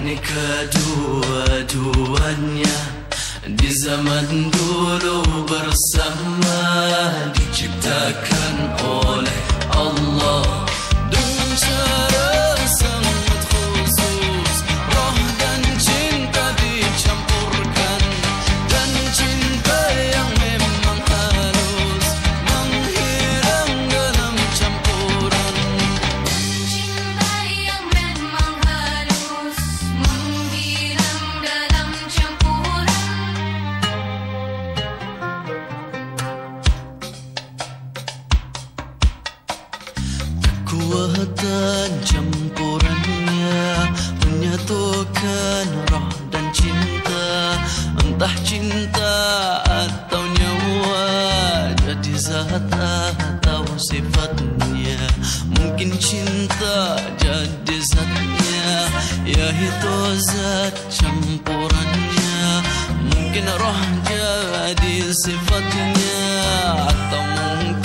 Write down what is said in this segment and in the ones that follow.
yakni kedua-duanya. Di zaman dulu bersama diciptakan Campurannya menyatukan roh dan cinta. Entah cinta atau nyawa jadi zat atau sifatnya. Mungkin cinta jadi zatnya yaitu zat campurannya mungkin roh jadi sifatnya atau mungkin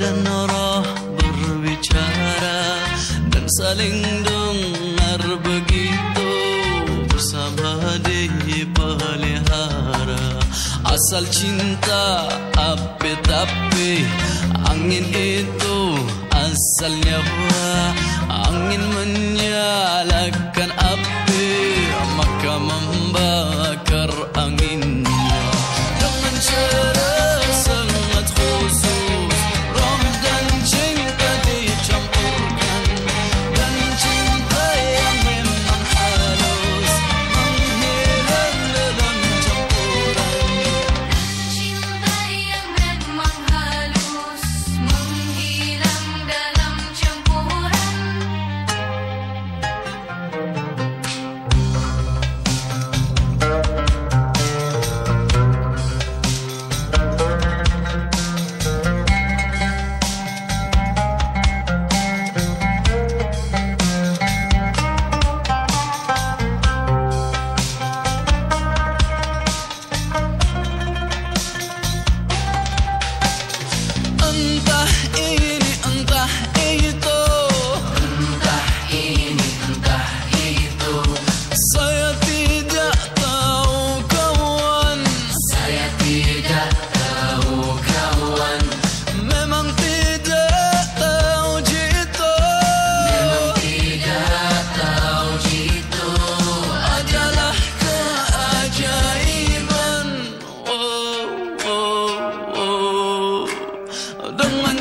dan roh berbicara Dan saling dengar begitu Bersama dipelihara Asal cinta api tapi Angin itu asalnya wah Angin menyalakan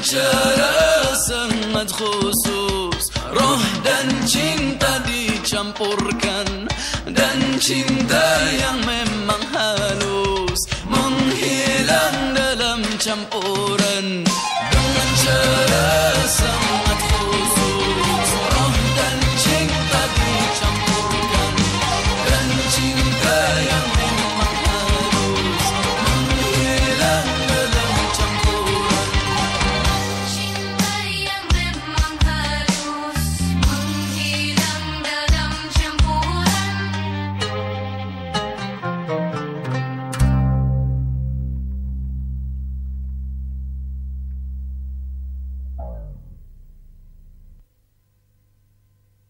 Cara sangat khusus Roh dan cinta dicampurkan Dan cinta yang memang halus Menghilang dalam campuran